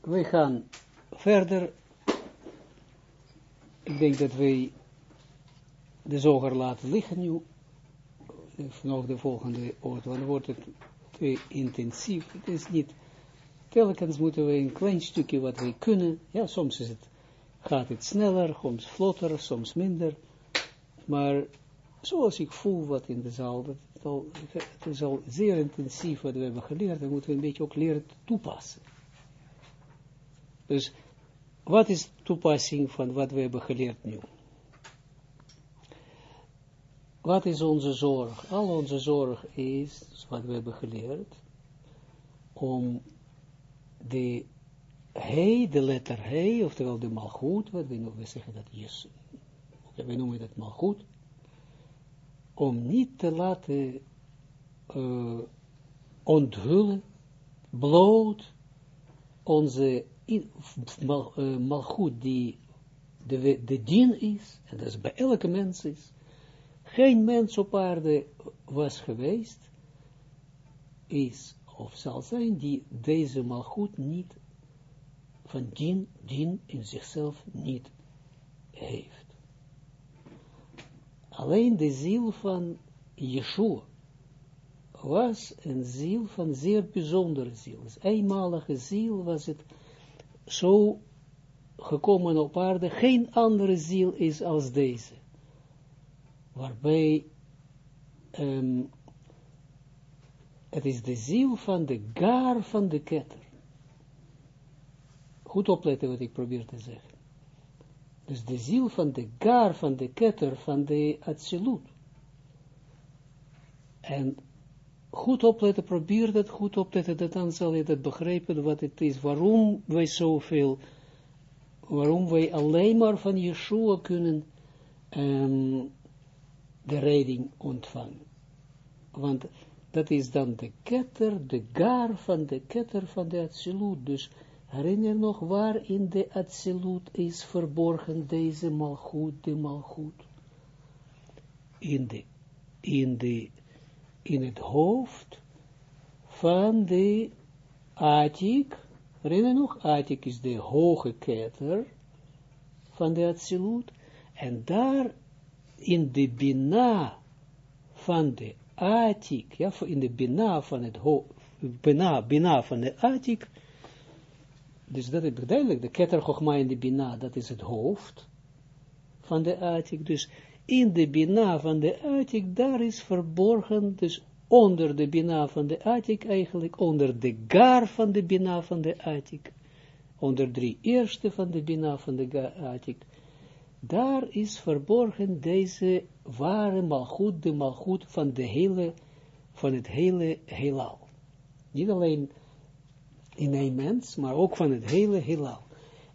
we gaan verder. Ik denk dat wij de zoger laten liggen nu. Nog de volgende oort, want dan wordt het te intensief. Het is niet, telkens moeten we een klein stukje wat wij kunnen. Ja, soms is het, gaat het sneller, soms vlotter, soms minder. Maar zoals ik voel wat in de zaal, dat het is al zeer intensief wat we hebben geleerd, dan moeten we een beetje ook leren toepassen. Dus, wat is toepassing van wat we hebben geleerd nu? Wat is onze zorg? Al onze zorg is, wat we hebben geleerd, om de he, de letter he, oftewel de malgoed, wat we, we zeggen dat is, we noemen dat malgoed, om niet te laten uh, onthullen, bloot, onze mal, uh, malgoed die de, dien is, en dat is bij elke mens is, geen mens op aarde was geweest, is of zal zijn, die deze malgoed niet van dien, dien in zichzelf niet heeft. Alleen de ziel van Yeshua was een ziel van zeer bijzondere ziel. Dus eenmalige ziel was het zo gekomen op aarde. Geen andere ziel is als deze. Waarbij um, het is de ziel van de gaar van de ketter. Goed opletten wat ik probeer te zeggen. Dus de ziel van de gar, van de ketter, van de absolute. En goed opletten, probeer dat goed opletten, dat dan zal je dat begrijpen wat het is, waarom wij zoveel, waarom wij alleen maar van Yeshua kunnen um, de redding ontvangen. Want dat is dan de ketter, de gar van de ketter van de absolute, dus Herinner nog waar in de absolute is verborgen deze malgoed, de malgoed. In, de, in, de, in het hoofd van de Atik, herinner nog, Atik is de hoge ketter van de absolute, en daar in de bina van de Atik, ja, in de bina van het hoofd, bina, bina van de Atik, dus dat is duidelijk, de Chochma in de Bina, dat is het hoofd van de Atik. Dus in de Bina van de Atik, daar is verborgen, dus onder de Bina van de Atik eigenlijk, onder de Gar van de Bina van de Atik, onder drie eerste van de Bina van de Atik, daar is verborgen deze ware malgoed, de malgoed van de hele, van het hele heelal. Niet alleen in een mens, maar ook van het hele heelal.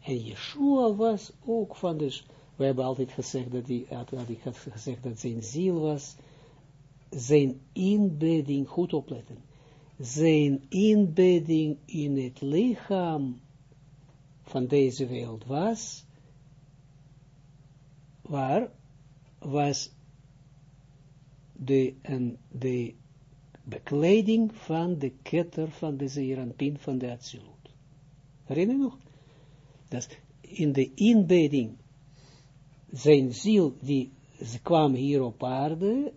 En Yeshua was ook van, dus, we hebben altijd gezegd dat had, had ik had gezegd dat zijn ziel was, zijn inbedding, goed opletten, zijn inbedding in het lichaam van deze wereld was, waar was de, en de bekleding van de ketter van de zeeranpin van de Atsilut. Herinner je nog? Dat in de inbedding zijn ziel, die kwam hier op aarde,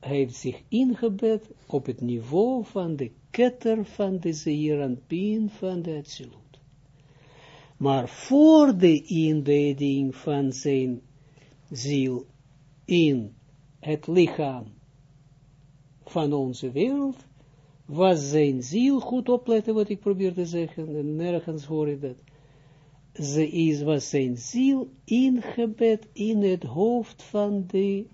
heeft zich ingebed op het niveau van de ketter van de zeeranpin van de Atsilut. Maar voor de inbedding van zijn ziel in het lichaam van onze wereld, was zijn ziel, goed opletten wat ik probeer te zeggen, en nergens hoor ik dat, ze is, was zijn ziel ingebed in het hoofd van de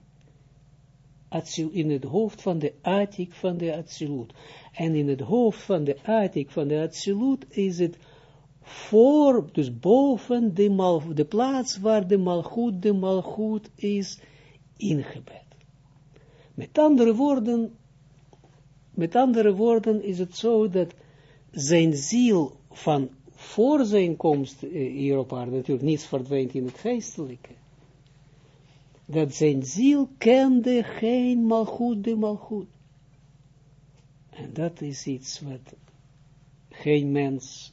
in het hoofd van de Atik van de Atsilut. En in het hoofd van de Atik van de Atsilut is het voor, dus boven de, mal, de plaats waar de malgoed, de malgoed is ingebed. Met andere woorden, met andere woorden is het zo dat zijn ziel van voor zijn komst eh, hier op aarde, natuurlijk niets verdwijnt in het geestelijke, dat zijn ziel kende geen malgoed de malgoed. En dat is iets wat geen mens,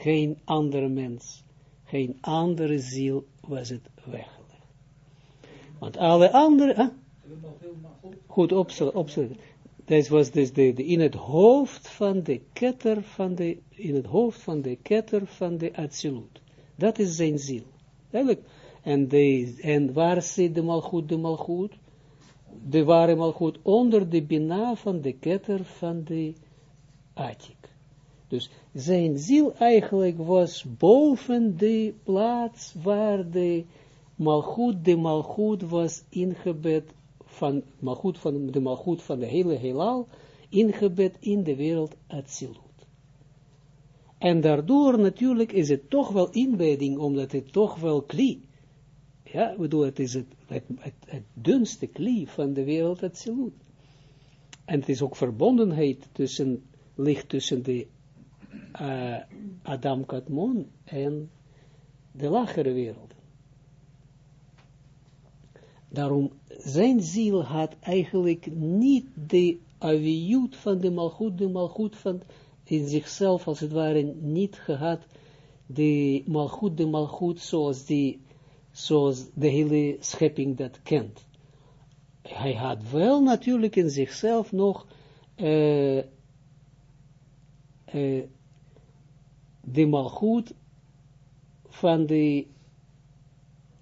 Geen andere mens, geen andere ziel was het weggelegd. Want alle andere, goed opzetten. Dat was dus de, in het hoofd van de ketter van de, in het hoofd van de ketter van de absolute. Dat is zijn ziel. Eigenlijk. En, de, en waar zit de malgoed, de malgoed? De ware malgoed onder de bina van de ketter van de atik. Dus zijn ziel eigenlijk was boven de plaats waar de malgoed, de malgoed was ingebed van, van de malgoed van de hele heelal, ingebed in de wereld Atsilut. En daardoor natuurlijk is het toch wel inbedding, omdat het toch wel kli. Ja, bedoel, het is het, het, het, dunste kli van de wereld Atsilut. En het is ook verbondenheid tussen, ligt tussen de uh, Adam Kadmon en de lagere wereld. Daarom, zijn ziel had eigenlijk niet de aviut van de malgoed, de malgoed van in zichzelf, als het ware, niet gehad, de malgoed, de malgoed, zoals, die, zoals de hele schepping dat kent. Hij had wel natuurlijk in zichzelf nog uh, uh, de malgoed van de,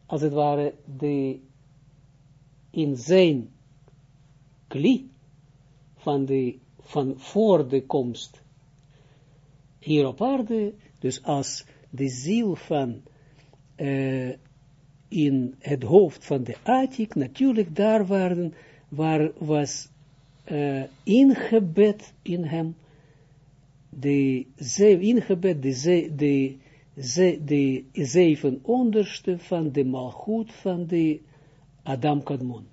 als het ware, de in zijn kli van, de, van voor de komst hier op aarde, dus als de ziel van uh, in het hoofd van de Atik, natuurlijk daar waren, waar was uh, ingebed in hem, de ze, ingebed de, ze, de, ze, de zeven onderste van de malgoed van de Adam Kadmon.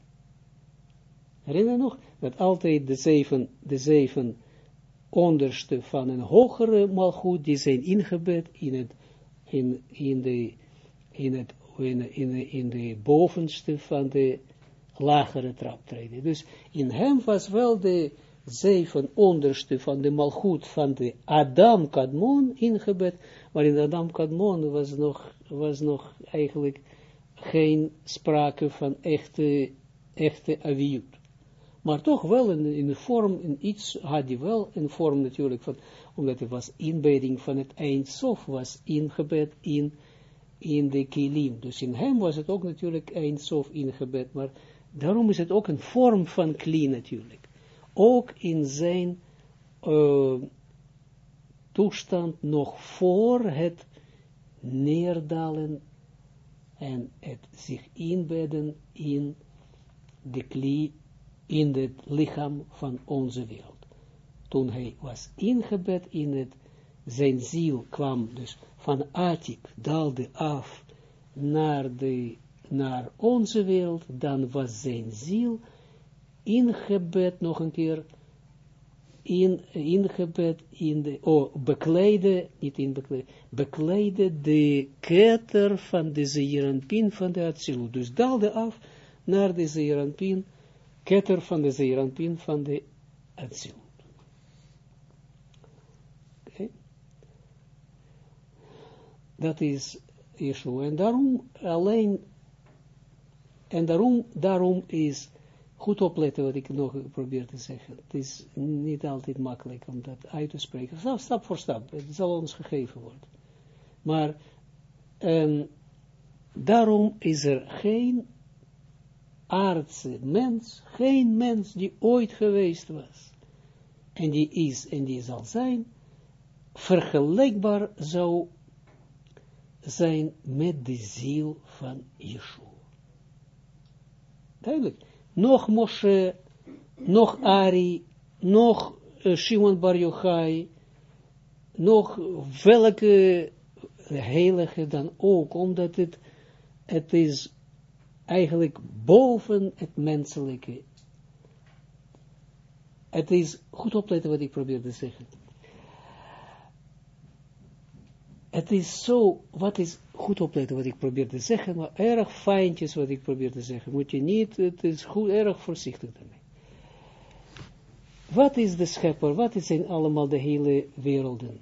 Herinner je nog? Dat altijd de zeven, de zeven onderste van een hogere malgoed, die zijn ingebed in het, in, de, in het, in de bovenste van de lagere traptreden. Dus in hem was wel de zeven onderste van de malgoed van de Adam Kadmon ingebed, maar in Adam Kadmon was nog, was nog eigenlijk geen sprake van echte, echte aviut. Maar toch wel in, in vorm, in iets had hij wel een vorm natuurlijk van, omdat het was inbedding van het eindsof, was ingebed in, in de kilim. Dus in hem was het ook natuurlijk eindsof ingebed, maar daarom is het ook een vorm van kli natuurlijk. Ook in zijn uh, toestand nog voor het neerdalen en het zich inbedden in de klie, in het lichaam van onze wereld. Toen hij was ingebed in het, zijn ziel kwam dus van Atik, daalde af naar, de, naar onze wereld, dan was zijn ziel ingebed nog een keer in, ingebed in de, oh, bekleide, niet in bekleide, bekleide de ketter van de zeeranpin van de Atsilut. Dus daalde af naar de zeeranpin, ketter van de zeeranpin van de Atsilut. Okay. Dat is Yeshua. En daarom alleen, en daarom, daarom is goed opletten wat ik nog probeer te zeggen. Het is niet altijd makkelijk om dat uit te spreken. Stap, stap voor stap. Het zal ons gegeven worden. Maar um, daarom is er geen aardse mens, geen mens die ooit geweest was. En die is en die zal zijn, vergelijkbaar zou zijn met de ziel van Yeshua. Duidelijk nog Moshe, nog Ari, nog uh, Shimon Bar Yochai, nog welke heilige dan ook, omdat het, het is eigenlijk boven het menselijke. Het is, goed opletten wat ik probeer te zeggen. Het is zo, wat is goed opletten wat ik probeer te zeggen, maar erg fijntjes wat ik probeer te zeggen. Moet je niet, het is goed, erg voorzichtig daarmee. Wat is de schepper, wat zijn allemaal de hele werelden?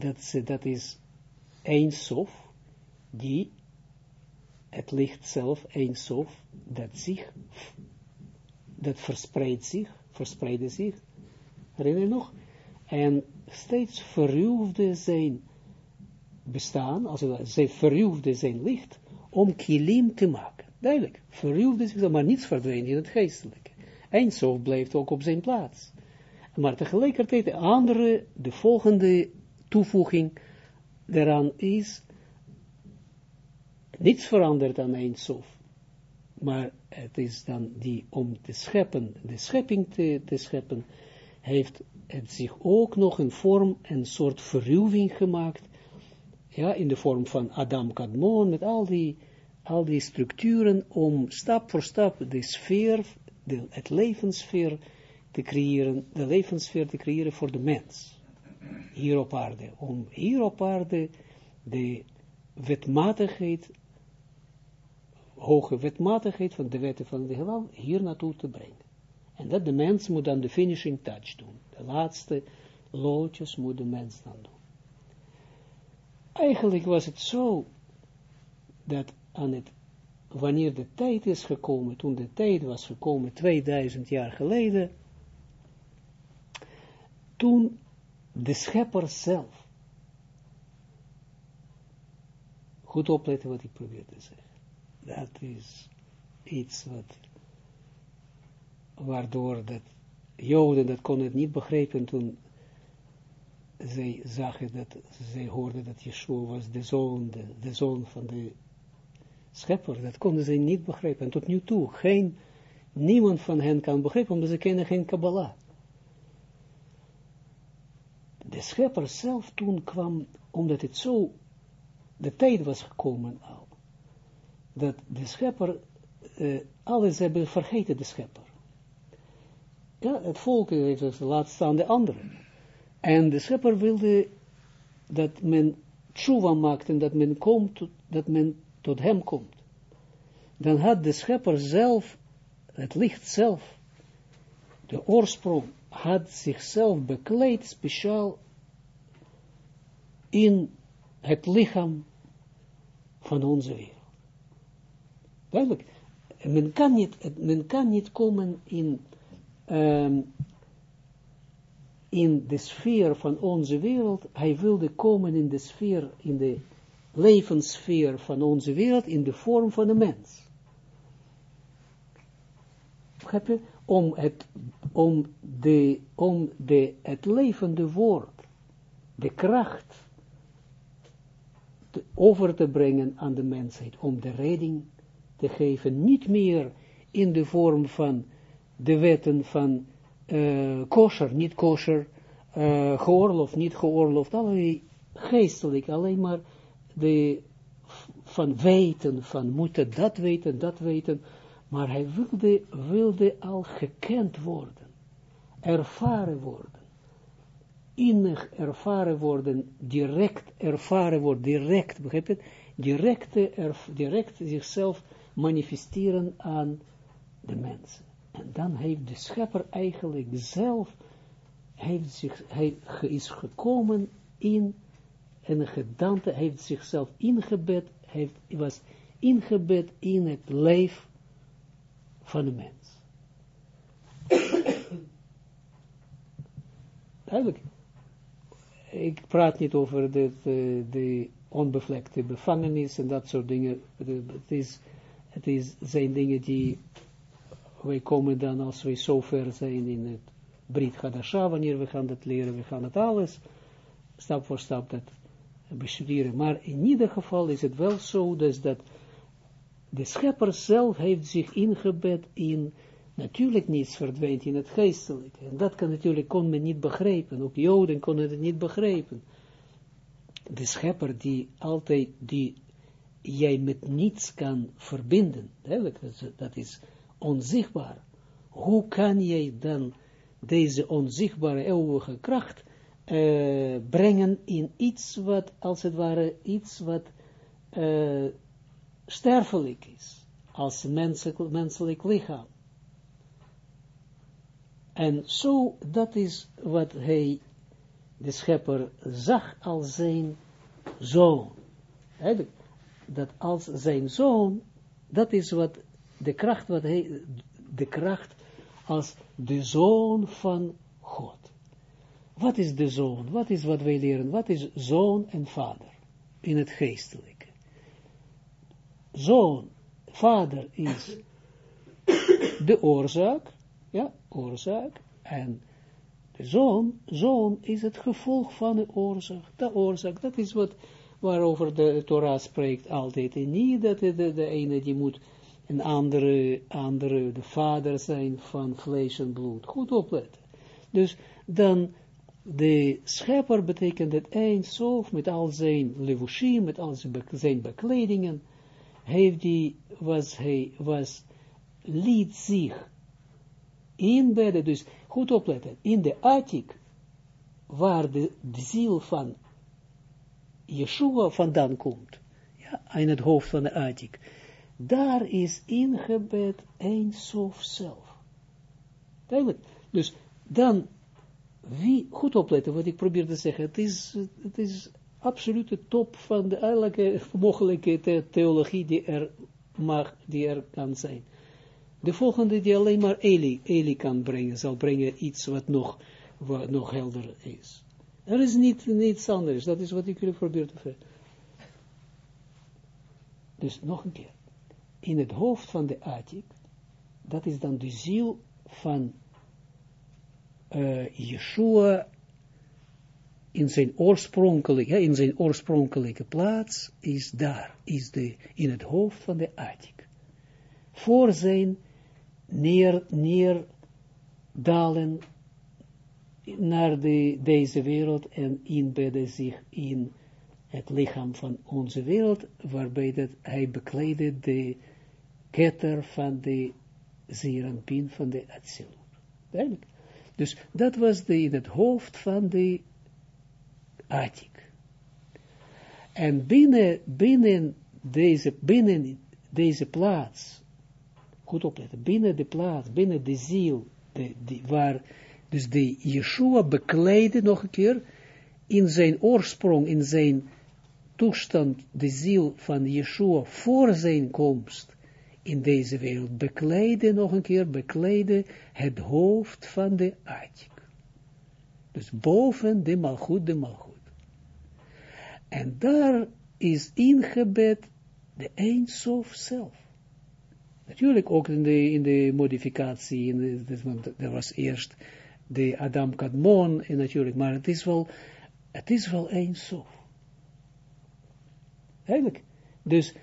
dat, dat is een sof, die het licht zelf, een sof, dat zich, dat verspreidt zich, verspreidde zich, herinner je nog? En steeds verruwde zijn bestaan, als zij verruwde zijn licht, om kilim te maken. Duidelijk, verruwde zich, maar niets verdwijnt in het geestelijke. Eindsof blijft ook op zijn plaats. Maar tegelijkertijd de andere, de volgende toevoeging daaraan is, niets verandert aan Eindsof. Maar het is dan die, om te scheppen, de schepping te, te scheppen, heeft het zich ook nog een vorm, een soort verruwing gemaakt, ja, in de vorm van Adam Kadmon, met al die, al die structuren, om stap voor stap de sfeer, de, het levenssfeer te creëren, de levenssfeer te creëren voor de mens, hier op aarde, om hier op aarde de wetmatigheid, hoge wetmatigheid van de wetten van de heelal hier naartoe te brengen. En dat de mens moet dan de finishing touch doen. De laatste loodjes moet de mens dan doen. Eigenlijk was het zo, dat aan het, wanneer de tijd is gekomen, toen de tijd was gekomen, 2000 jaar geleden, toen de schepper zelf, goed opletten wat ik probeer te zeggen, dat is iets wat waardoor dat Joden dat kon het niet begrijpen toen zij zagen dat, zij hoorden dat Yeshua was de zoon, de, zoon van de schepper, dat konden zij niet begrijpen. En tot nu toe, geen, niemand van hen kan begrijpen, omdat ze kennen geen Kabbalah. De schepper zelf toen kwam, omdat het zo, de tijd was gekomen al, dat de schepper, uh, alles hebben vergeten de schepper. Ja, het volk heeft het laat staan de anderen. En de schepper wilde dat men tshuva maakt en dat men komt, dat men tot hem komt. Dan had de schepper zelf, het licht zelf, de oorsprong, had zichzelf bekleed speciaal in het lichaam van onze wereld. Duidelijk. Men kan niet, men kan niet komen in um, in de sfeer van onze wereld, hij wilde komen in de sfeer, in de levenssfeer van onze wereld, in de vorm van een mens. Je? Om het, om de, om de, het levende woord, de kracht, te, over te brengen aan de mensheid, om de redding te geven, niet meer in de vorm van de wetten van uh, kosher, niet kosher, uh, geoorloofd, niet geoorloofd, allerlei geestelijk, alleen maar de, van weten, van moeten dat weten, dat weten, maar hij wilde, wilde al gekend worden, ervaren worden, innig ervaren worden, direct ervaren worden, direct, begrijp je direct zichzelf manifesteren aan de mensen. Dan heeft de schepper eigenlijk zelf, heeft zich, hij is gekomen in een gedante, heeft zichzelf ingebed, heeft, was ingebed in het lijf van de mens. Duidelijk. Ik praat niet over de, de, de onbevlekte bevangenis en dat soort dingen. Het, is, het is, zijn dingen die wij komen dan, als wij zover zijn in het Brit Hadasha, wanneer we gaan dat leren, we gaan het alles, stap voor stap dat bestuderen. Maar in ieder geval is het wel zo, dus dat de schepper zelf heeft zich ingebed in, natuurlijk niets verdwijnt in het geestelijke. En dat kan natuurlijk, kon men niet begrijpen, ook Joden konden het niet begrijpen. De schepper die altijd, die jij met niets kan verbinden, dat is onzichtbaar. Hoe kan jij dan deze onzichtbare eeuwige kracht uh, brengen in iets wat, als het ware, iets wat uh, sterfelijk is, als menselijk, menselijk lichaam. En zo, dat is wat hij de schepper zag als zijn zoon. Dat als zijn zoon, dat is wat de kracht, wat hij, de kracht als de zoon van God. Wat is de zoon? Wat is wat wij leren? Wat is zoon en vader in het geestelijke? Zoon, vader is de oorzaak, ja, oorzaak, en de zoon, zoon is het gevolg van de oorzaak. De oorzaak, dat is wat, waarover de Torah spreekt altijd. En niet dat de, de, de ene die moet een andere, andere, de vader zijn van vlees en bloed. Goed opletten. Dus dan, de schepper betekent het eindsof met al zijn levushim, met al zijn bekledingen, heeft die, was hij, was, liet zich inbedden, dus goed opletten, in de attic, waar de, de ziel van Yeshua vandaan komt, ja, in het hoofd van de attic, daar is ingebed een sof zelf. Dus dan, wie, goed opletten wat ik probeer te zeggen, het is, het is absoluut de top van de elke mogelijke theologie die er mag, die er kan zijn. De volgende die alleen maar Eli, Eli kan brengen, zal brengen iets wat nog, wat nog helder is. Er is niet, niets anders, dat is wat ik jullie probeer te vertellen. Dus nog een keer. In het hoofd van de Atik, dat is dan de ziel van uh, Yeshua in zijn oorspronkelijke, in zijn oorspronkelijke plaats is daar, is de, in het hoofd van de Atik. Voor zijn neer, neerdalen naar de, deze wereld en inbedden zich in het lichaam van onze wereld, waarbij dat hij bekleedde de ketter van de zeeranpin van de Atsilut. Duidelijk. Dus dat was de, in het hoofd van de Atik. En binnen, binnen, deze, binnen deze plaats, goed opletten, binnen de plaats, binnen de ziel, de, die, waar dus de Yeshua bekleedde nog een keer, in zijn oorsprong, in zijn toestand, de ziel van Yeshua voor zijn komst in deze wereld, bekleedde nog een keer, bekleedde het hoofd van de Atik. Dus boven de malgoed, de malgoed. En daar is ingebed de Eindsof zelf. Natuurlijk ook in de, in de modificatie, in de, er was eerst de Adam Kadmon, en natuurlijk, maar het is wel, het is wel Eindsof. Eigenlijk. Dus,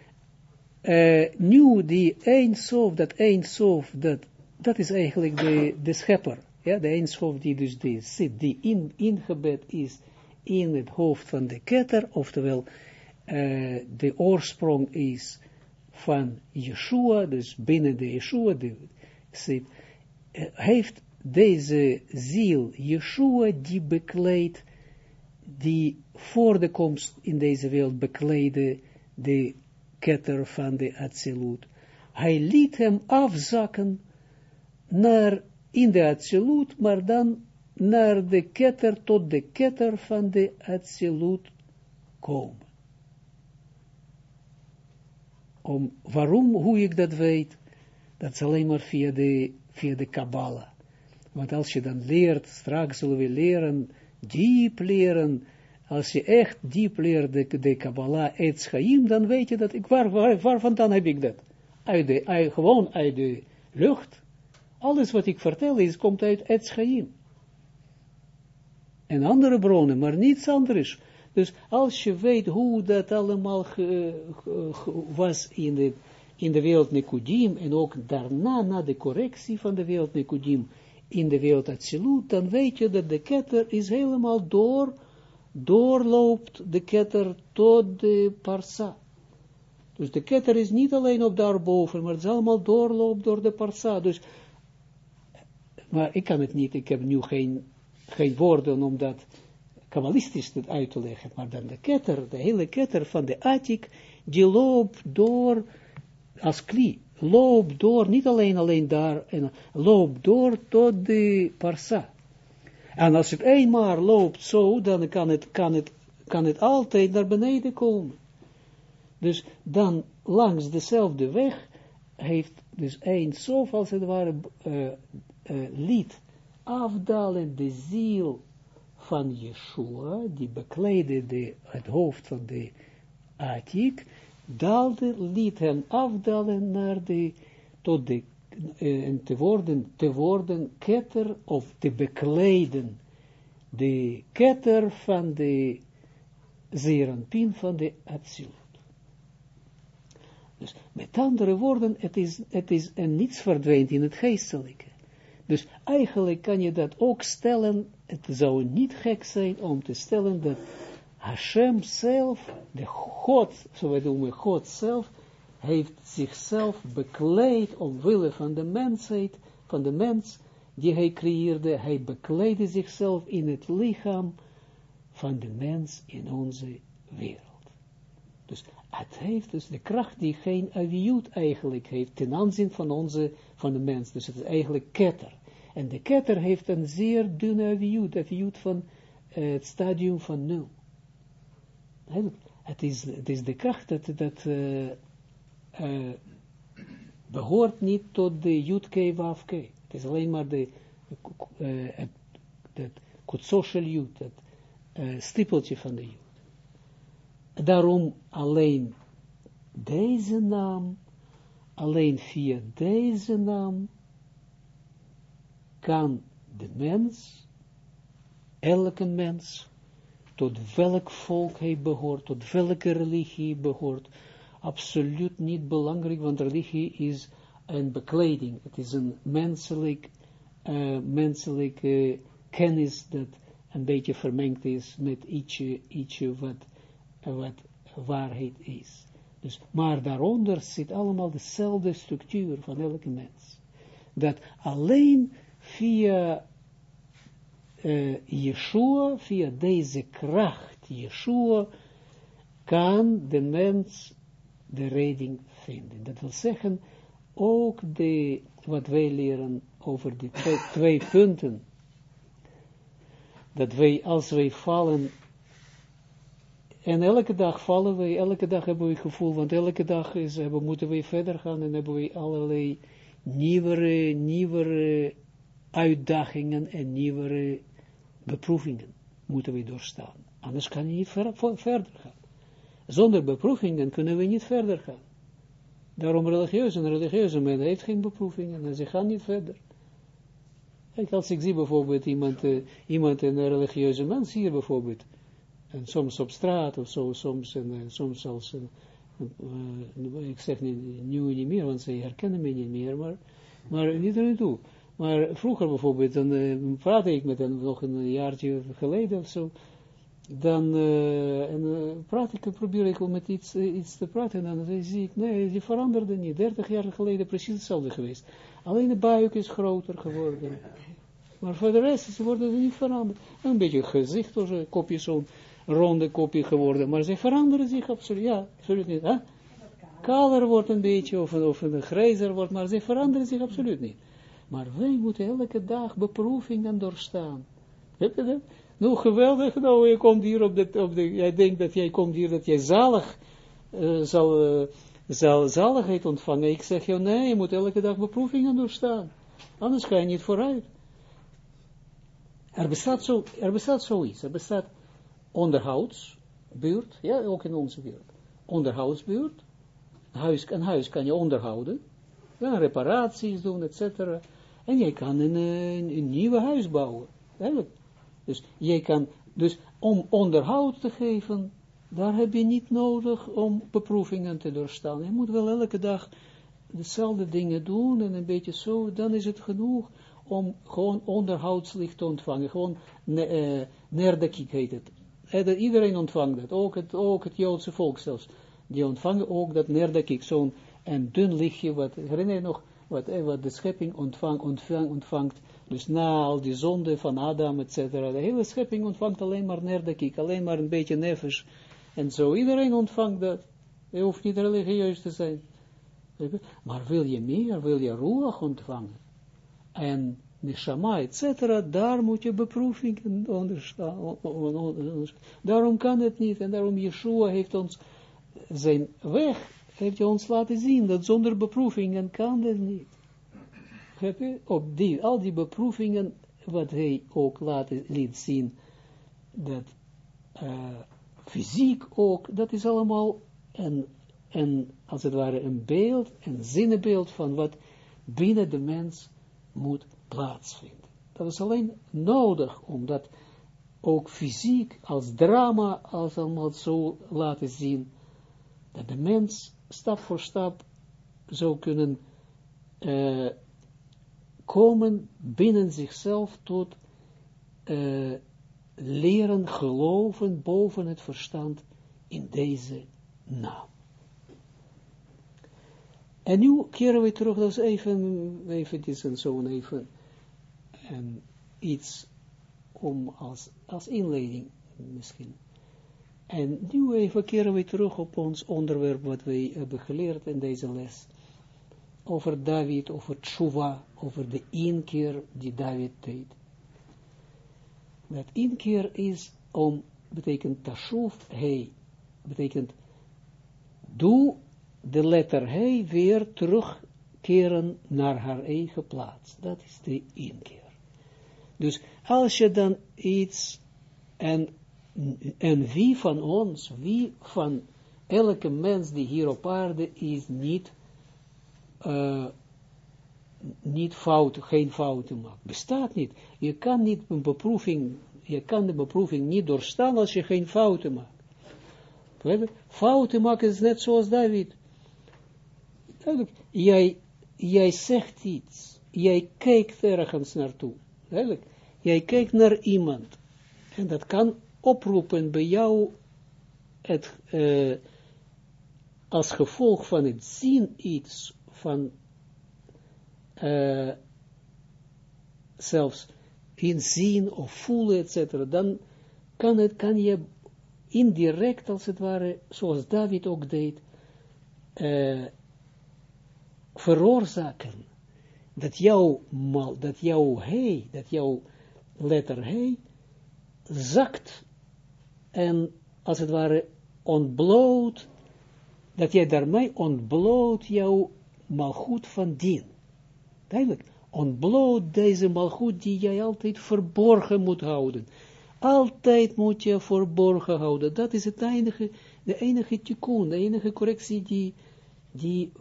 uh, nu die Eindsof, dat Eindsof, dat, dat is eigenlijk de, de schepper. Ja, de Eindsof die dus die zit, die in, ingebed is in het hoofd van de ketter, oftewel uh, de oorsprong is van Yeshua, dus binnen de Yeshua, de, zit, uh, heeft deze ziel, Yeshua, die bekleedt, die voor de komst in deze wereld bekleedde de ketter van de Atsilut. Hij liet hem afzakken naar in de Atsilut, maar dan naar de ketter, tot de ketter van de Atsilut komen. Om, waarom, hoe ik dat weet, dat is alleen maar via de, via de Kabbalah. Want als je dan leert, straks zullen we leren, diep leren, als je echt diep leert de, de Kabbalah, et Chaim, dan weet je dat, ik, waar, waar, waar vandaan heb ik dat? Uit de, uit, gewoon uit de lucht. Alles wat ik vertel is, komt uit et Chaim en andere bronnen, maar niets anders. Dus als je weet hoe dat allemaal was in de, in de wereld Nekudim, en ook daarna, na de correctie van de wereld Nekudim, in de wereld Atsilut, dan weet je dat de ketter is helemaal door, doorloopt de ketter tot de parsa. Dus de ketter is niet alleen op daarboven, maar het is allemaal doorloopt door de parsa. Dus, maar ik kan het niet, ik heb nu geen geen woorden om dat kabbalistisch uit te leggen, maar dan de ketter, de hele ketter van de Atik, die loopt door, als kli, loopt door, niet alleen alleen daar, en loopt door tot de parsa. En als het eenmaal loopt zo, dan kan het, kan het, kan het altijd naar beneden komen. Dus dan langs dezelfde weg heeft dus een sof als het ware uh, uh, lied afdalen de ziel van Yeshua, die bekleedde de, het hoofd van de Atik, daalde, liet hem afdalen naar de, tot de, uh, te worden, te worden ketter, of te bekleden, de ketter van de zeeranpin van de Atsilut. Dus met andere woorden, het is, het is en niets verdwijnt in het geestelijke. Dus eigenlijk kan je dat ook stellen, het zou niet gek zijn om te stellen dat Hashem zelf, de God, zo we noemen God zelf, heeft zichzelf bekleed omwille van de mensheid, van de mens die hij creëerde, hij bekleedde zichzelf in het lichaam van de mens in onze wereld. Dus het heeft dus de kracht die geen aviut eigenlijk heeft ten aanzien van onze, van de mens. Dus het is eigenlijk ketter. En de ketter heeft een zeer dunne aviut, aviut van uh, het stadium van nul. Het is, het is de kracht dat, dat uh, behoort niet tot de Jut Waf Het is alleen maar de, uh, het, het kutsosel Jut, het stippeltje van de Jut. Daarom alleen deze naam, alleen via deze naam, kan de mens, elke mens, tot welk volk hij behoort, tot welke religie hij behoort, absoluut niet belangrijk, want religie is een bekleding, het is een menselijk, uh, menselijke kennis dat een beetje vermengd is met ietsje, ietsje wat wat waarheid is. Dus, maar daaronder zit allemaal dezelfde structuur van elke mens. Dat alleen via uh, Yeshua, via deze kracht Yeshua, kan de mens de redding vinden. Dat wil zeggen, ook de, wat wij leren over die twee, twee punten, dat wij, als wij vallen en elke dag vallen we, elke dag hebben we het gevoel, want elke dag is, hebben, moeten we verder gaan en hebben we allerlei nieuwere, nieuwere uitdagingen en nieuwere beproevingen moeten we doorstaan. Anders kan je niet ver, verder gaan. Zonder beproevingen kunnen we niet verder gaan. Daarom religieuze en religieuze men heeft geen beproevingen en ze gaan niet verder. Kijk, als ik zie bijvoorbeeld iemand, uh, iemand een religieuze mens hier bijvoorbeeld, en soms op straat of zo, soms, en, uh, soms als, uh, ik zeg niet, nu niet meer, want ze herkennen me niet meer, maar, maar niet er toe. Maar vroeger bijvoorbeeld, dan praatte ik met hem nog een jaartje geleden of zo, dan en, praat ik, probeer ik om met iets, iets te praten, en dan zie ik, nee, die veranderde niet, 30 jaar geleden precies hetzelfde geweest. Alleen de buik is groter geworden. Maar voor de rest is worden niet veranderd. Een beetje gezicht, of een kopje zo'n ronde kopje geworden, maar ze veranderen zich absoluut, ja, absoluut niet. Hè? Kaler wordt een beetje, of of een grijzer wordt, maar ze veranderen zich absoluut niet. Maar wij moeten elke dag beproevingen doorstaan. Heb je dat? Nou, geweldig, nou, je komt hier op de, op de, jij denkt dat jij komt hier, dat jij zalig zal, uh, zal zaligheid ontvangen. Ik zeg jou, nee, je moet elke dag beproevingen doorstaan. Anders ga je niet vooruit. Er bestaat, zo, er bestaat zoiets, er bestaat onderhoudsbuurt, ja, ook in onze wereld. Onderhoudsbuurt, een huis, een huis kan je onderhouden, ja, reparaties doen, etc. En jij kan een, een, nieuwe huis bouwen. Eigenlijk. Dus jij kan, dus om onderhoud te geven, daar heb je niet nodig om beproevingen te doorstaan. Je moet wel elke dag dezelfde dingen doen en een beetje zo, dan is het genoeg om gewoon onderhoudslicht te ontvangen. Gewoon uh, nerdekik heet het iedereen ontvangt dat, ook het, ook het Joodse volk zelfs. Die ontvangen ook dat nerdekik, zo'n dun lichtje, wat, herinner je nog, wat, eh, wat de schepping ontvang, ontvang, ontvangt, dus na al die zonde van Adam, etc. De hele schepping ontvangt alleen maar nerdekik, alleen maar een beetje nefes. En zo, iedereen ontvangt dat. Je hoeft niet religieus te zijn. Maar wil je meer, wil je roer ontvangen? En neshama, etc., daar moet je beproevingen onderstaan. Daarom kan het niet, en daarom Yeshua heeft ons zijn weg, heeft hij ons laten zien, dat zonder beproevingen kan het niet. Op die, al die beproevingen, wat hij ook laat, liet zien, dat uh, fysiek ook, dat is allemaal een, een, als het ware een beeld, een zinnebeeld van wat binnen de mens moet plaatsvinden. Dat is alleen nodig, omdat ook fysiek, als drama, als allemaal zo laten zien, dat de mens stap voor stap zou kunnen uh, komen binnen zichzelf tot uh, leren geloven boven het verstand in deze naam. En nu keren we terug, dat is even, even, dit is zo'n even, en iets om als, als inleiding misschien. En nu even keren we terug op ons onderwerp wat we hebben geleerd in deze les. Over David, over Tshuva, over de inkeer die David deed. Dat inkeer is om, betekent tashuv, hij, betekent doe de letter hij weer terugkeren naar haar eigen plaats. Dat is de inkeer. Dus als je dan iets, en, en wie van ons, wie van elke mens die hier op aarde is niet, uh, niet fout, geen fouten maakt. Bestaat niet. Je kan niet een beproeving, je kan de beproeving niet doorstaan als je geen fouten maakt. Fouten maken is net zoals David. Jij, jij zegt iets, jij kijkt ergens naartoe. Eigenlijk, jij kijkt naar iemand. En dat kan oproepen bij jou het, uh, als gevolg van het zien iets van uh, zelfs inzien of voelen, etc. Dan kan, het, kan je indirect, als het ware, zoals David ook deed, uh, veroorzaken dat jouw mal, dat jouw hij, dat jouw letter hij, zakt en als het ware ontbloot, dat jij daarmee ontbloot jouw malgoed van dien. Duidelijk, ontbloot deze malgoed die jij altijd verborgen moet houden. Altijd moet je verborgen houden. Dat is het enige, de enige tikkun, de enige correctie die, die,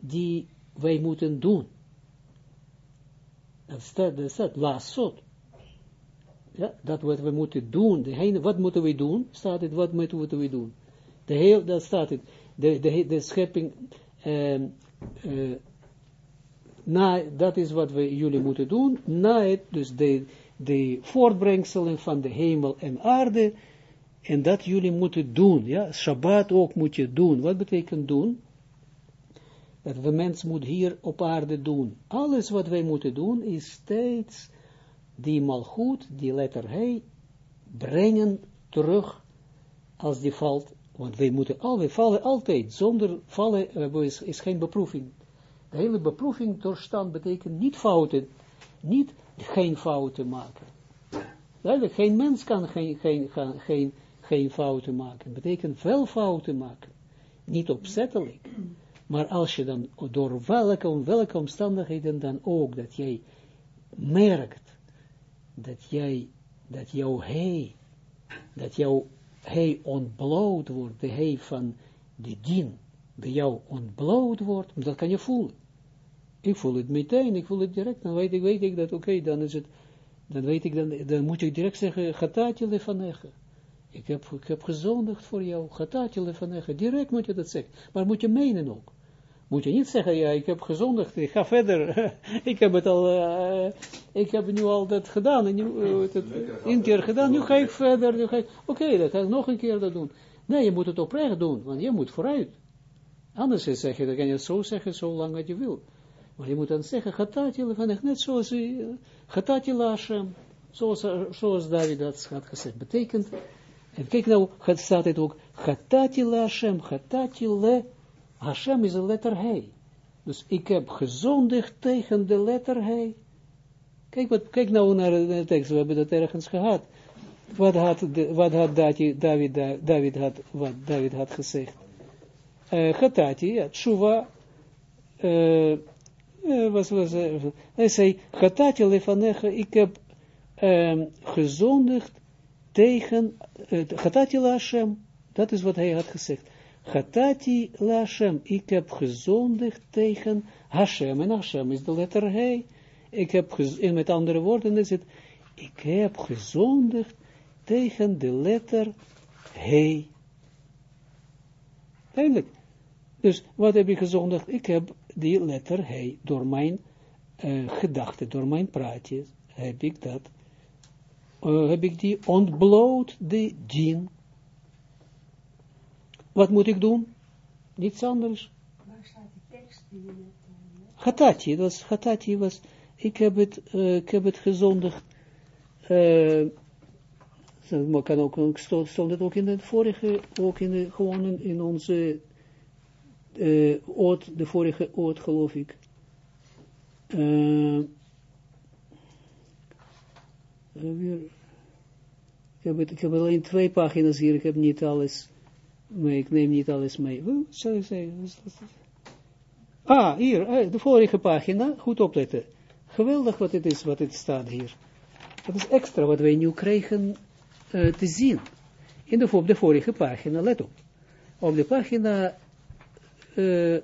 die wij moeten doen. Dat staat, dat staat. Ja, dat wat we moeten doen. De wat moeten we doen? Staat het, wat moeten we doen? De heel, dat staat het. De, de, de schepping, uh, na, dat is wat we jullie moeten doen. Na het, dus de, de voortbrengselen van de hemel en aarde. En dat jullie moeten doen. Ja, Shabbat ook moet je doen. Wat betekent doen? dat de mens moet hier op aarde doen. Alles wat wij moeten doen is steeds die malgoed, die letter hij, brengen terug als die valt. Want wij moeten al, wij vallen altijd, zonder vallen is, is geen beproeving. De hele beproeving doorstaan betekent niet fouten, niet geen fouten maken. Duidelijk, geen mens kan geen, geen, geen, geen, fouten maken. betekent wel fouten maken. Niet opzettelijk. Maar als je dan door welke, welke omstandigheden dan ook, dat jij merkt, dat jij, dat jouw hij, dat jouw hij ontbloot wordt, de hij van de dien, bij jou ontbloot wordt, dat kan je voelen. Ik voel het meteen, ik voel het direct, dan weet ik, weet ik dat, oké, dan is het, dan weet ik, dan, dan moet ik direct zeggen, gatatje lefanecha. Ik heb, ik heb gezondigd voor jou, gatatje lefanecha. Direct moet je dat zeggen, maar moet je menen ook moet je niet zeggen, ja, ik heb gezondigd, ik ga verder, ik heb het al, uh, ik heb nu al dat gedaan, en nu, uh, het, een keer gedaan, nu ga ik verder, nu ga ik, oké, okay, dan ga ik nog een keer dat doen. Nee, je moet het oprecht doen, want je moet vooruit. Anders zeg je, dan kan je het zo zeggen, zolang wat je wil. Maar je moet dan zeggen, gatatje van net zoals, uh, gatatje Hashem, zoals, zoals David dat had gezegd, betekent, en kijk nou, staat het ook, gatatje Hashem, gatatje le Hashem is een letter He. Dus ik heb gezondigd tegen de letter He. Kijk, wat, kijk nou naar de tekst, we hebben dat ergens gehad. Wat had, de, wat had David, David, David, had, wat David had gezegd? Uh, ja, tshuva, uh, was, was, hij zei, Gatati lefanecha, ik heb um, gezondigd tegen, uh, la Hashem, dat is wat hij had gezegd. Gatati la Hashem, ik heb gezondigd tegen Hashem, en Hashem is de letter He. Ik heb, in met andere woorden is het, ik heb gezondigd tegen de letter He. Eigenlijk. Dus wat heb ik gezondigd? Ik heb die letter He door mijn uh, gedachten, door mijn praatjes, heb ik dat, heb ik die ontbloot, de djinn. Wat moet ik doen? Niets anders. Waar staat die tekst die je net... Hatati, was, Hatati was, ik heb het, uh, ik heb het gezondigd, uh, maar kan ook, stond, het ook in de vorige, ook in de, gewoon in onze uh, oot, de vorige oot geloof ik. Uh, weer, ik, heb het, ik heb alleen twee pagina's hier, ik heb niet alles mee, ik neem niet alles mee. Wat zou ik zeggen? Ah, hier, de vorige pagina, goed opletten. Geweldig wat het is, wat het staat hier. Dat is extra wat wij nu krijgen uh, te zien. In de, op de vorige pagina, let op. Op de pagina uh,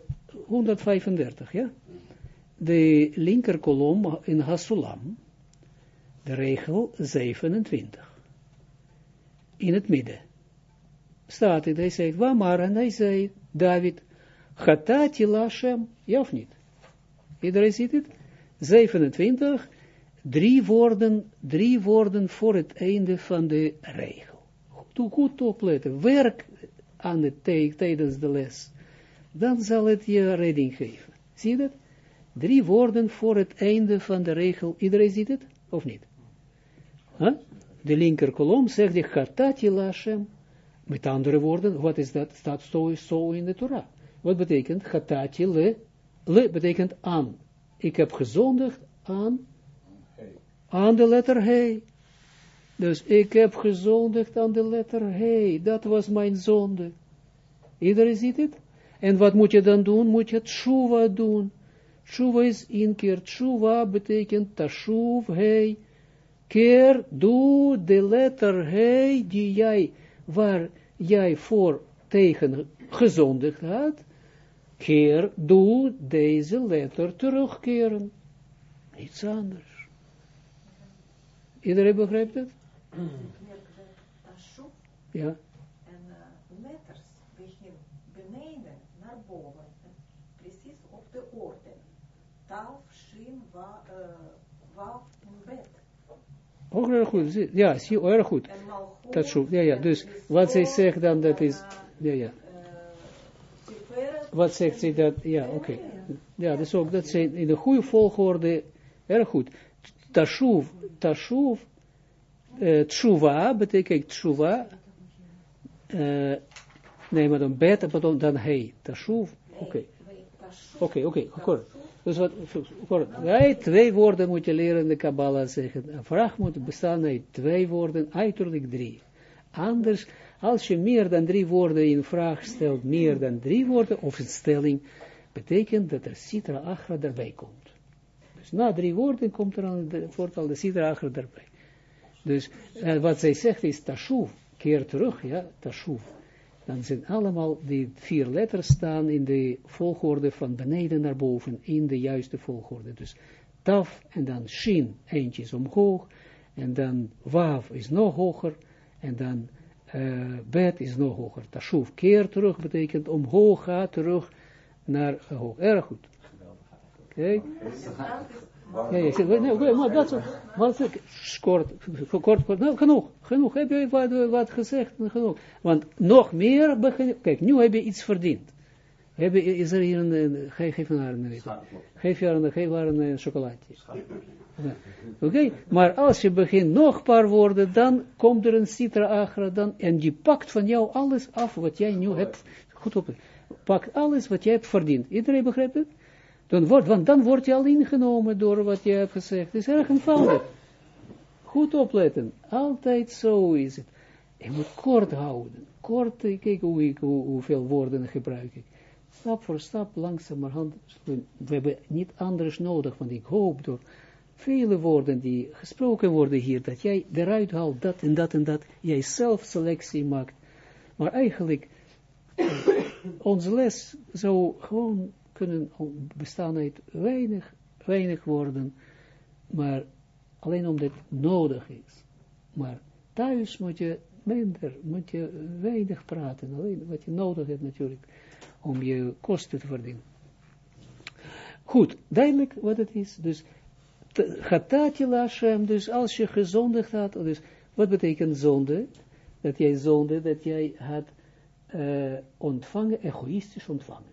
135, ja. De linker kolom in Hasulam, de regel 27. In het midden. Staat het, hij zegt, waar maar, en hij zei, David, Gatati Lashem, ja of niet? Iedereen ziet het? 27, drie woorden, drie woorden voor het einde van de regel. Doe goed opletten, werk aan het tijdens de les. Dan zal het je redding geven. Zie je dat? Drie woorden voor het einde van de regel. Iedereen ziet het? Of niet? Huh? De linker kolom zegt Gatati Lashem. Met andere woorden, wat is dat? Staat zo, zo in de Torah. Wat betekent Gatati le? Le betekent aan. Ik heb gezondigd aan, aan de letter He. Dus ik heb gezondigd aan de letter He. Dat was mijn zonde. Iedereen ziet het? En wat moet je dan doen? Moet je tshuva doen. Tshuva is inkeer. Tshuva betekent tashuv He. Keer, doe de letter He die jij, waar jij voor tegen gezondigd had keer, doe deze letter terugkeren. Niets anders. Iedereen begrijpt het? Ja. En uh, letters begin beneden naar boven. Precies op de orde. Taf, shin, wa, uh, waf en bet. Ook erg goed. Ja, zie erg goed. Is Ja, ja. Dus wat zij zegt dan, dat is... Ja, ja. Wat zegt zij dat? Ja, oké. Okay. Ja, dus ook dat zijn in de goede volgorde, erg goed. Tashuv, tashuv, uh, tshuva, betekent tshuva, uh, nee, maar dan bet, maar dan, dan tashuv, oké. Oké, oké, akkoord. Dus wat, akkoord. twee woorden moet je leren in de Kabbalah zeggen. Een vraag moet bestaan uit twee woorden, uiterlijk drie. Anders als je meer dan drie woorden in vraag stelt, meer dan drie woorden, of een stelling, betekent dat er citra achra erbij komt. Dus na drie woorden komt er aan de voortal de citra achra erbij. Dus uh, wat zij zegt is tashuv, keer terug, ja, tashuv. Dan zijn allemaal die vier letters staan in de volgorde van beneden naar boven, in de juiste volgorde. Dus taf en dan shin, eentje is omhoog, en dan wav is nog hoger, en dan uh, bet is nog hoger. Tashuv, keer terug, betekent omhoog gaat, terug naar hoog. Erg goed. Kijk. Ja, ja, nee, nee, maar dat ik, kort, kort, kort, nou, genoeg, genoeg, heb je wat, wat gezegd, genoeg. Want nog meer, kijk, nu heb je iets verdiend. Heb je, is er hier een, geef, haar een, geef haar een, geef een chocolaatje. Ja. Oké, maar als je begint nog een paar woorden, dan komt er een citra agra, dan, en die pakt van jou alles af wat jij nu hebt, goed op, pakt alles wat jij hebt verdiend. Iedereen begrijpt het? Dan wordt, want dan word je al ingenomen door wat je hebt gezegd. Is erg eenvoudig. Goed opletten. Altijd zo is het. Je moet kort houden. Kort, kijk hoe ik, hoe, hoeveel woorden gebruik ik. Stap voor stap, langzamerhand. We hebben niet anders nodig, want ik hoop door vele woorden die gesproken worden hier, dat jij eruit haalt dat en dat en dat, jij zelf selectie maakt. Maar eigenlijk, onze les zou gewoon kunnen bestaan uit weinig, weinig woorden, maar alleen omdat het nodig is. Maar thuis moet je minder, moet je weinig praten, alleen wat je nodig hebt natuurlijk, om je kosten te verdienen. Goed, duidelijk wat het is, dus Gatati Lashem, dus als je gezondigd had, dus wat betekent zonde? Dat jij zonde, dat jij had uh, ontvangen, egoïstisch ontvangen.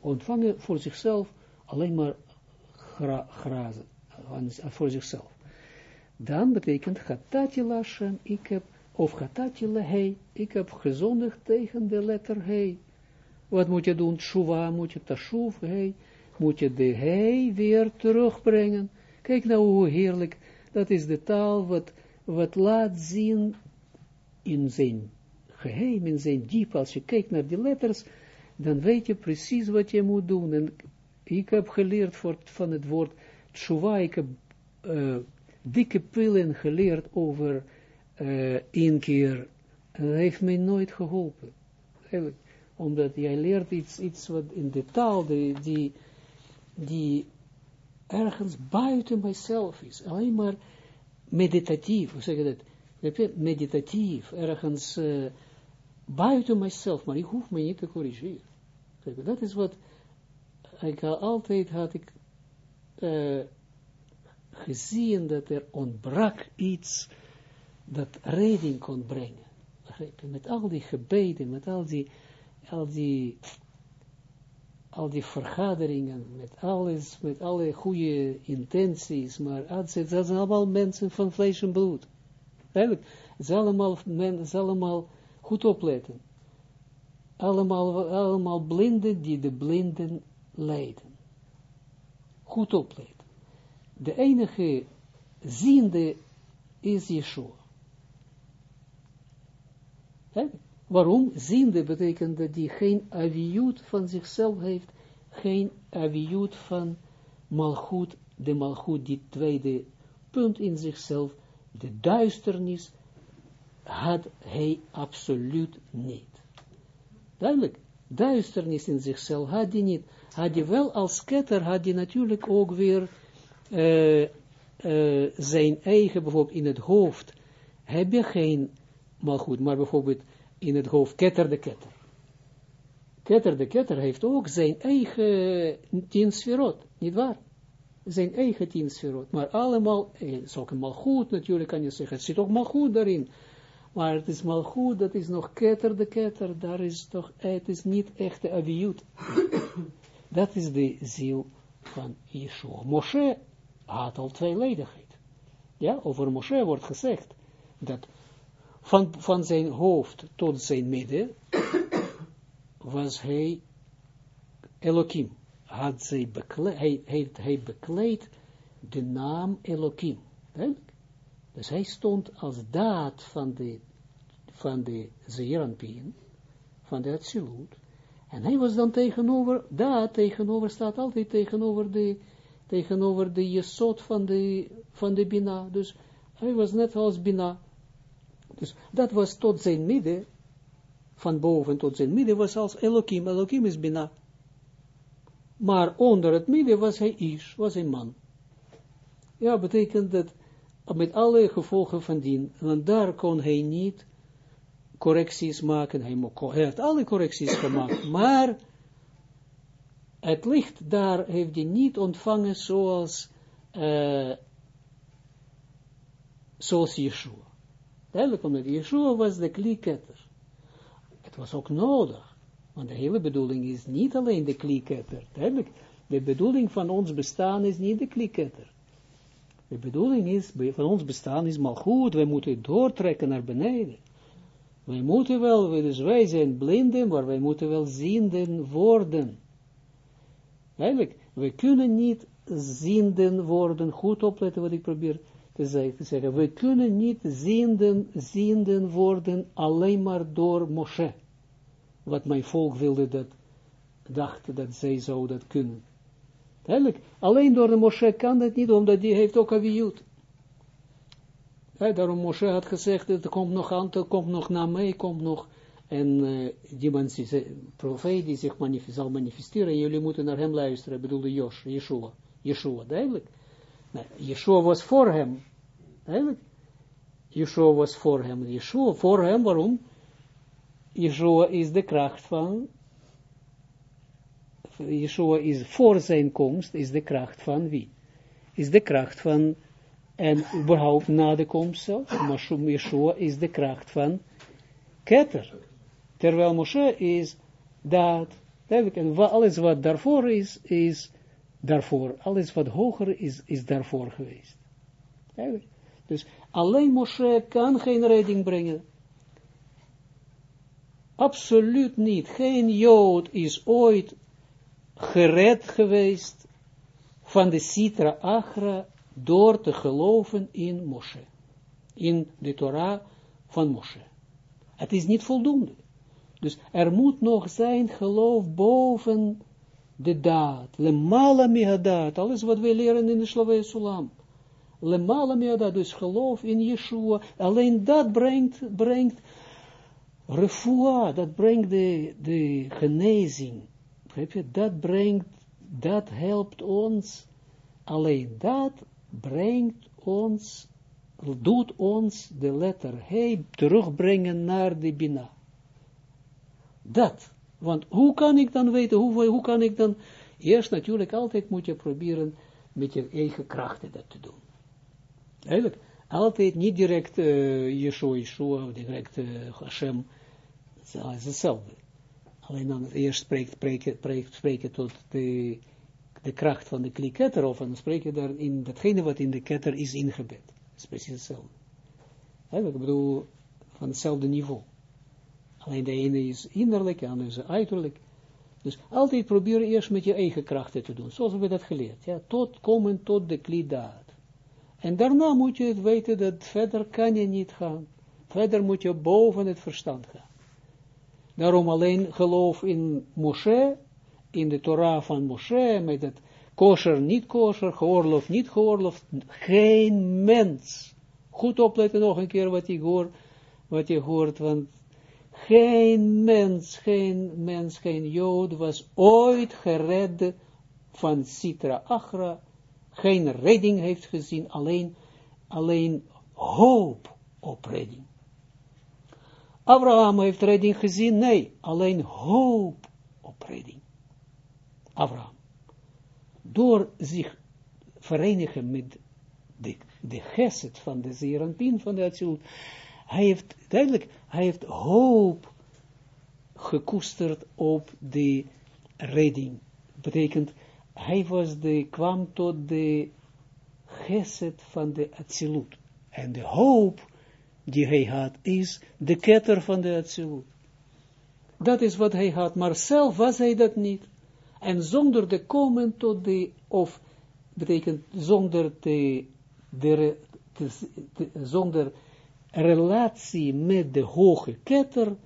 Ontvangen voor zichzelf, alleen maar gra grazen, voor zichzelf. Dan betekent Gatati Lashem, ik heb, of ik heb gezondigd tegen de letter Hei. Wat moet je doen? Shuva, moet je tashuv, Hei, moet je de Hei weer terugbrengen Kijk nou hoe heerlijk, dat is de taal wat, wat laat zien in zijn geheim, in zijn diep, als je kijkt naar die letters, dan weet je precies wat je moet doen. En ik heb geleerd voor, van het woord tshuva, ik heb uh, dikke pillen geleerd over uh, één keer, en dat heeft mij nooit geholpen. Eigenlijk, omdat jij leert iets, iets wat in de taal, die, die, ergens buiten mijzelf is. Alleen maar meditatief, hoe zeg je dat? Meditatief, ergens uh, buiten mijzelf, maar ik hoef me niet te corrigeren. Dat is wat ik altijd had ik uh, gezien dat er ontbrak iets dat redding kon brengen. Met al die gebeden, met al die, al die al die vergaderingen, met alles, met alle goede intenties, maar dat zijn allemaal mensen van vlees en bloed. Eigenlijk, het zijn allemaal, men, zijn allemaal goed opletten. Allemaal, allemaal blinden die de blinden leiden. Goed opletten. De enige ziende is Yeshua. Waarom? Ziende betekent dat hij geen aviut van zichzelf heeft, geen aviut van malgoed, de malgoed, die tweede punt in zichzelf, de duisternis, had hij absoluut niet. Duidelijk, duisternis in zichzelf had hij niet. Had hij wel als ketter, had hij natuurlijk ook weer uh, uh, zijn eigen, bijvoorbeeld in het hoofd, heb je geen malgoed, maar bijvoorbeeld in het hoofd Ketter de Ketter. Ketter de Ketter heeft ook zijn eigen tien sferot, niet waar? Zijn eigen tien sferot, maar allemaal, het is ook mal goed natuurlijk, kan je zeggen, het zit ook mal goed daarin. Maar het is mal goed, dat is nog Ketter de Ketter, daar is toch, het is niet echte aviut. dat is de ziel van Yeshua. Moshe had al tweeledigheid. Ja, over Moshe wordt gezegd, dat van, van zijn hoofd tot zijn midden, was hij Elohim. Had zij bekleed, hij, hij, hij bekleed de naam Elohim. Dus hij stond als daad van de, van de van de Atsilut. En hij was dan tegenover, daad tegenover, staat altijd tegenover de, tegenover de jesot van de, van de Bina. Dus hij was net als Bina. Dus dat was tot zijn midden, van boven tot zijn midden was als Elohim. Elohim is Bina. Maar onder het midden was hij Ish, was een man. Ja, betekent dat met alle gevolgen van dien, want daar kon hij niet correcties maken, hij, hij had alle correcties gemaakt, maar het licht daar heeft hij niet ontvangen zoals, uh, zoals Yeshua. Duidelijk, omdat Yeshua was de klieketter. Het was ook nodig. Want de hele bedoeling is niet alleen de klieketter. Duidelijk, de bedoeling van ons bestaan is niet de klieketter. De bedoeling is, van ons bestaan is maar goed, wij moeten doortrekken naar beneden. Wij moeten wel, dus wij zijn blinden, maar wij moeten wel zienden worden. Duidelijk, We kunnen niet zienden worden, goed opletten wat ik probeer te zeggen. We kunnen niet zienden, zienden worden alleen maar door Moshe. Wat mijn volk wilde dat, dacht dat zij zou dat kunnen. Eigenlijk, alleen door de Moshe kan dat niet, omdat die heeft ook Aviyut. Ja, daarom Moshe had gezegd, er komt nog er komt nog na mij, komt nog en uh, die man, profeet die zich manif zal manifesteren, jullie moeten naar hem luisteren, bedoelde Josh, Yeshua, Yeshua, duidelijk. Yeshua was voor hem, duidelijk. Yeshua was voor hem, Yeshua voor hem, waarom? Yeshua is de kracht van, Yeshua is voor zijn komst, is de kracht van wie? Is de kracht van, en überhaupt na de komst zelf, maar Yeshua is de kracht van Keter. Terwijl Moshe is dat, en alles wat daarvoor is, is daarvoor. Alles wat hoger is, is daarvoor geweest. Dus alleen Moshe kan geen redding brengen. Absoluut niet. Geen Jood is ooit gered geweest van de Sitra Achra door te geloven in Moshe. In de Torah van Moshe. Het is niet voldoende. Dus er moet nog zijn geloof boven de daad. Lemala mihadat. Alles wat wij leren in de Slavei Sulam. Lemala mihadat. Dus geloof in Yeshua. Alleen dat brengt, brengt refuah. Dat brengt de, de genezing. Dat brengt, dat helpt ons. Alleen dat brengt ons, doet ons de letter He terugbrengen naar de Bina. Dat. Want hoe kan ik dan weten, hoe, hoe kan ik dan, eerst natuurlijk altijd moet je proberen met je eigen krachten dat te doen. Eigenlijk, altijd niet direct uh, Yeshua, Yeshua, direct uh, Hashem, het is hetzelfde. Alleen dan eerst spreekt, spreken tot de, de kracht van de kliketter, of dan spreek je daar in datgene wat in de ketter is ingebed. Dat is precies hetzelfde. Ik bedoel, van hetzelfde niveau. Alleen de ene is innerlijk, de andere is uiterlijk. Dus altijd proberen eerst met je eigen krachten te doen, zoals we dat geleerd. Ja, tot komen tot de klidaad. En daarna moet je het weten dat verder kan je niet gaan. Verder moet je boven het verstand gaan. Daarom alleen geloof in Moshe, in de Torah van Moshe, met het kosher, niet kosher, geoorloofd, niet geoorloofd, geen mens. Goed opletten nog een keer wat je hoort, wat je hoort, want geen mens, geen mens, geen Jood was ooit gered van Sitra Achra, geen redding heeft gezien, alleen, alleen hoop op redding. Abraham heeft redding gezien, nee, alleen hoop op redding. Abraham. Door zich verenigen met de, de geset van de Zeranpin van de Atsilut, hij heeft, duidelijk, hij heeft hoop gekoesterd op de redding. Betekent, hij was de, kwam tot de geset van de Atsilut. En de hoop die hij had, is de ketter van de Atsilut. Dat is wat hij had, maar zelf was hij dat niet. En zonder de komen tot de, of betekent zonder de, de, de zonder relatie met de hoge ketter,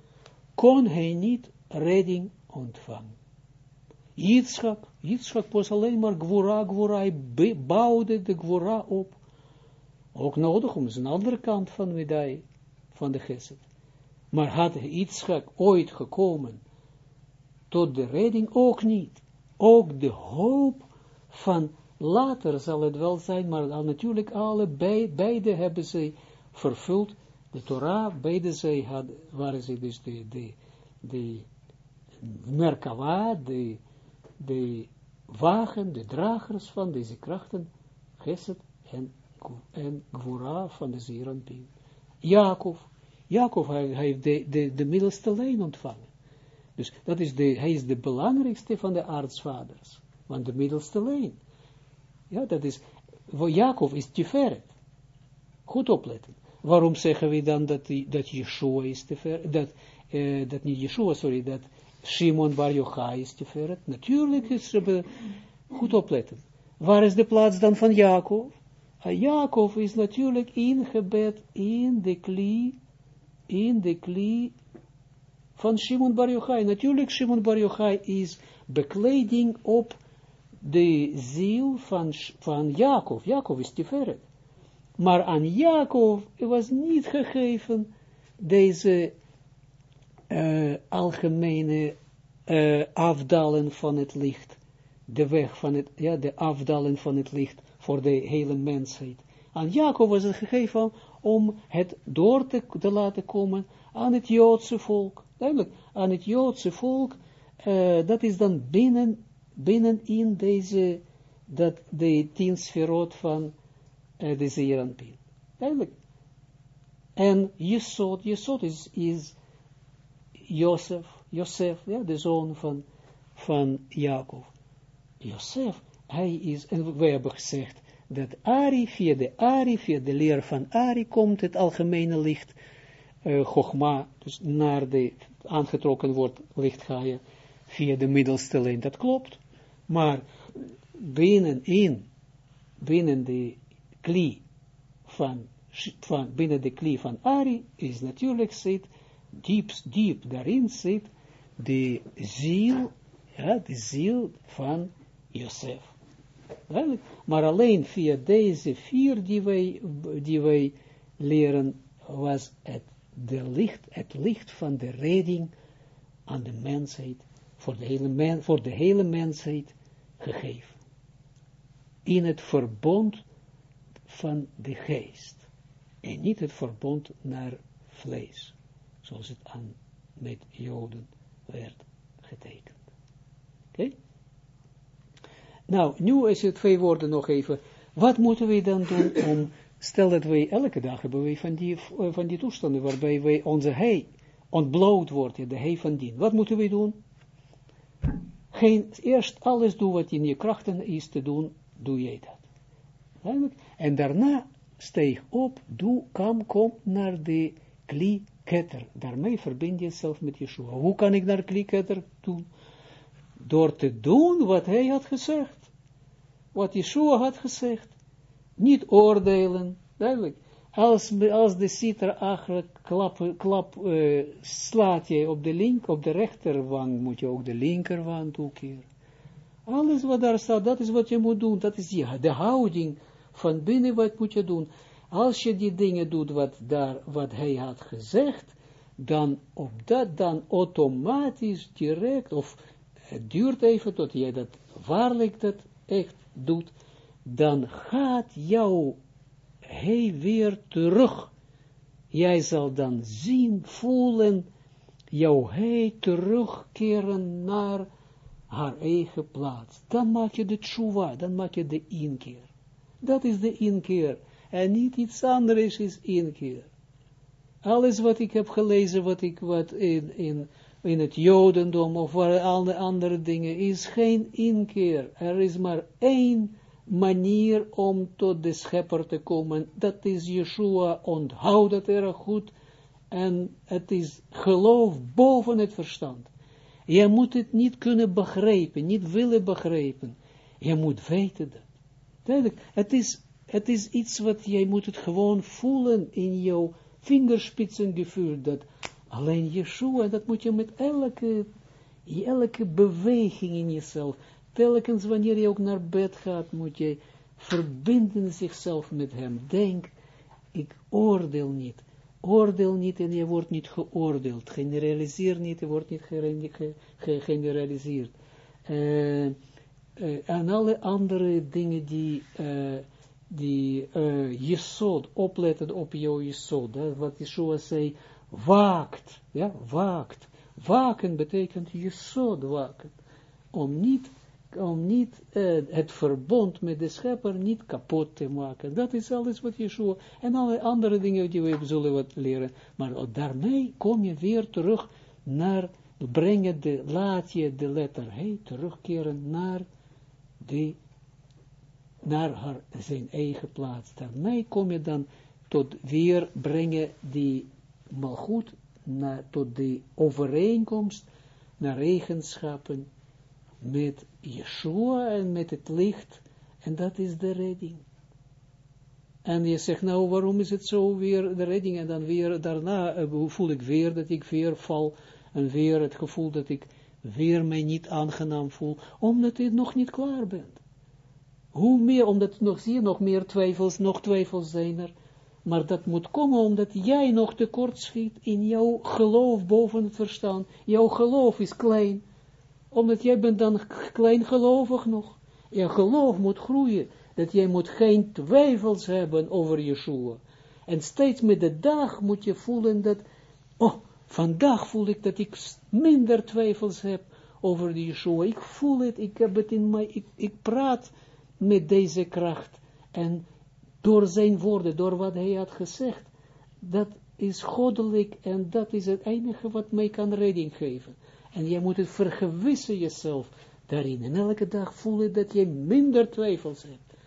kon hij niet redding ontvangen. Yitzchak, Yitzchak was alleen maar gwora, gwora, hij bouwde de gwora op. Ook nodig om zijn andere kant van Medai, van de Geset. Maar had Yitzchak ooit gekomen tot de redding? Ook niet. Ook de hoop van later zal het wel zijn, maar dan natuurlijk alle, beide hebben ze vervuld de Torah, beide zij hadden, waren ze dus de, de, de Merkava, de, de wagen, de dragers van deze krachten, Geset en, en Gwora van de Zeranpien. Jacob, Jacob heeft de, de, de middelste lijn ontvangen. Dus dat is de, hij is de belangrijkste van de aartsvaders, want de middelste lijn. Ja, dat is, voor Jacob is Tiferet. Goed opletten. Waarom zeggen we dan dat, dat Yeshua is ver, dat, uh, dat niet Yeshua, sorry, dat Shimon Bar Yochai is ver? Natuurlijk is, Goed opletten. Waar is de plaats dan van Jacob? Jacob is natuurlijk ingebed in de klie, in de klie van Shimon Bar Yochai. Natuurlijk, Shimon Bar Yochai is bekleding op de ziel van, van Jacob. Jacob is Tiferet. Maar aan Jacob was niet gegeven deze uh, algemene uh, afdalen van het licht. De weg van het, ja, de afdalen van het licht voor de hele mensheid. Aan Jacob was het gegeven om het door te, te laten komen aan het Joodse volk. Duidelijk, aan het Joodse volk, uh, dat is dan binnen, binnenin deze, dat de tien sferot van uh, de Zeeranpin. Duidelijk. En Jesod, Jesod is, is Jozef, Jozef, ja, de zoon van, van Jacob. Jozef, hij is, en we hebben gezegd, dat Ari, via de Ari, via de leer van Ari, komt het algemene licht, uh, Chogma, dus naar de, aangetrokken wordt, licht ga je, via de middelste lijn, dat klopt, maar binnenin, binnen de kli van, binnen de kli van Ari, is natuurlijk zit, diep, diep daarin zit, de ziel, ja, de ziel van Josef. Maar alleen via deze vier die wij, die wij leren, was het, de licht, het licht van de redding aan de mensheid, voor de hele, voor de hele mensheid gegeven. In het verbond van de geest. En niet het verbond naar vlees. Zoals het aan met Joden werd getekend. Oké? Nou, nu is het twee woorden nog even. Wat moeten we dan doen om, stel dat wij elke dag hebben van die, van die toestanden waarbij wij onze hei ontbloot wordt, de hei van dien. Wat moeten we doen? Eerst alles doen wat in je krachten is te doen, doe jij dat. En daarna steeg op, doe, kom, kom naar de kli ketter. Daarmee verbind je jezelf met Yeshua. Hoe kan ik naar kli ketter doen? Door te doen wat hij had gezegd. Wat Yeshua had gezegd. Niet oordelen, duidelijk. Als, als de citer achter klap, klap uh, slaat je op de link, op de rechterwang, moet je ook de linkerwang toekeren. Alles wat daar staat, dat is wat je moet doen. Dat is ja, de houding van binnen wat moet je doen. Als je die dingen doet wat, daar, wat hij had gezegd, dan op dat dan automatisch direct, of het duurt even tot jij dat waarlijk dat echt doet, dan gaat jouw hij weer terug. Jij zal dan zien, voelen, jouw hij terugkeren naar haar eigen plaats. Dan maak je de tshuva, dan maak je de inkeer. Dat is de inkeer. En niet iets anders is inkeer. Alles wat ik heb gelezen, wat ik wat in, in, in het Jodendom of waar alle andere dingen, is geen inkeer. Er is maar één manier om tot de schepper te komen. Dat is Yeshua, onthoud dat erg goed. En het is geloof boven het verstand. Je moet het niet kunnen begrijpen, niet willen begrijpen. Je moet weten dat. Duidelijk, het is, het is iets wat jij moet het gewoon voelen in jouw vingerspitsengevoel, dat alleen Yeshua, dat moet je met elke, elke beweging in jezelf, telkens wanneer je ook naar bed gaat, moet je verbinden zichzelf met hem. Denk, ik oordeel niet. Oordeel niet en je wordt niet geoordeeld. Generaliseer niet, je wordt niet gegeneraliseerd. Uh, uh, en alle andere dingen die, uh, die jesod, opletten op jouw jesod, wat Yeshua zei, waakt, ja, waakt. Waken betekent jesod waken. Om niet om niet uh, het verbond met de schepper niet kapot te maken. Dat is alles wat Yeshua, en alle andere dingen die we zullen wat leren, maar daarmee kom je weer terug naar, brengen de, laat je de letter he terugkeren naar de, naar haar, zijn eigen plaats. Daarmee kom je dan tot weer brengen die malgoed, naar, tot de overeenkomst naar eigenschappen met Yeshua en met het licht, en dat is de redding. En je zegt, nou, waarom is het zo weer de redding? En dan weer daarna uh, voel ik weer dat ik weer val, en weer het gevoel dat ik weer mij niet aangenaam voel, omdat je nog niet klaar bent. Hoe meer, omdat nog, zie je nog meer twijfels, nog twijfels zijn er, maar dat moet komen omdat jij nog tekort schiet in jouw geloof boven het verstand. Jouw geloof is klein, omdat jij bent dan kleingelovig nog. Je geloof moet groeien, dat jij moet geen twijfels hebben over Yeshua. En steeds met de dag moet je voelen dat, oh, vandaag voel ik dat ik minder twijfels heb over Yeshua. Ik voel het, ik heb het in mij, ik, ik praat met deze kracht. En door zijn woorden, door wat hij had gezegd, dat is goddelijk en dat is het enige wat mij kan redding geven. En jij moet het vergewissen jezelf daarin. En elke dag voelen dat je minder twijfels hebt.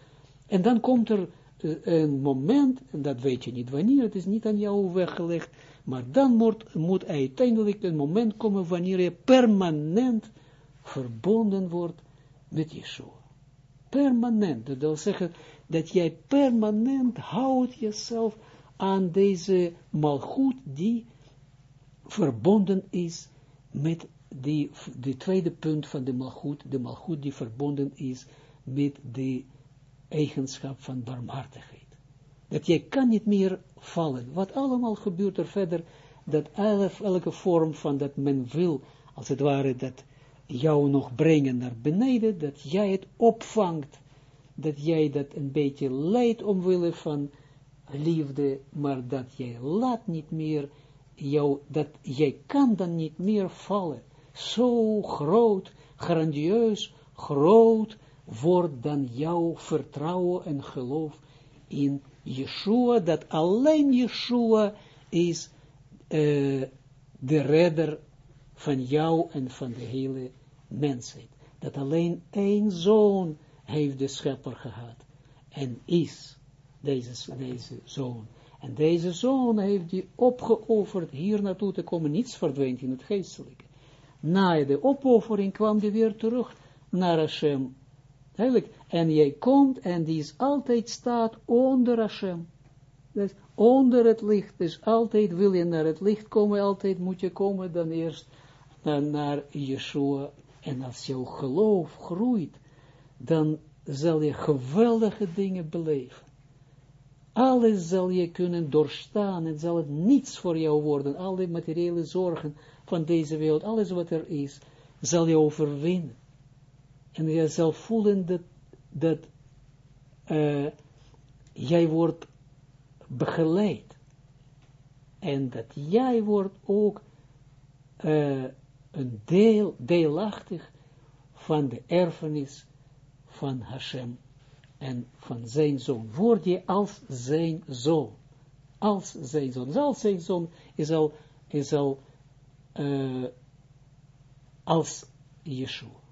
En dan komt er uh, een moment, en dat weet je niet wanneer, het is niet aan jou weggelegd, maar dan moet, moet uiteindelijk een moment komen wanneer je permanent verbonden wordt met Yeshua. Permanent, dat wil zeggen dat jij permanent houdt jezelf aan deze malgoed die verbonden is met die, de tweede punt van de malgoed, de malgoed die verbonden is met de eigenschap van barmhartigheid. Dat jij kan niet meer vallen. Wat allemaal gebeurt er verder, dat elke vorm van dat men wil, als het ware, dat jou nog brengen naar beneden, dat jij het opvangt, dat jij dat een beetje leidt omwille van liefde, maar dat jij laat niet meer jou, dat jij kan dan niet meer vallen. Zo groot, grandieus, groot wordt dan jouw vertrouwen en geloof in Yeshua, dat alleen Yeshua is uh, de redder van jou en van de hele mensheid. Dat alleen één zoon heeft de schepper gehad. En is deze, deze zoon. En deze zoon heeft die opgeofferd hier naartoe te komen. Niets verdwijnt in het geestelijke. Na de opoffering kwam hij weer terug naar Hashem. Eigenlijk. En jij komt en die is altijd staat onder Hashem. Dus onder het licht. Dus altijd wil je naar het licht komen. Altijd moet je komen dan eerst naar, naar Yeshua. En als jouw geloof groeit, dan zal je geweldige dingen beleven. Alles zal je kunnen doorstaan en zal het niets voor jou worden. Alle materiële zorgen van deze wereld, alles wat er is, zal je overwinnen. En je zal voelen dat, uh, jij wordt begeleid. En dat jij wordt ook uh, een deel, deelachtig van de erfenis van Hashem en van zijn zoon. Word je als zijn zoon. Als zijn zoon. Als zijn zoon is al, is al uh, als Yeshua.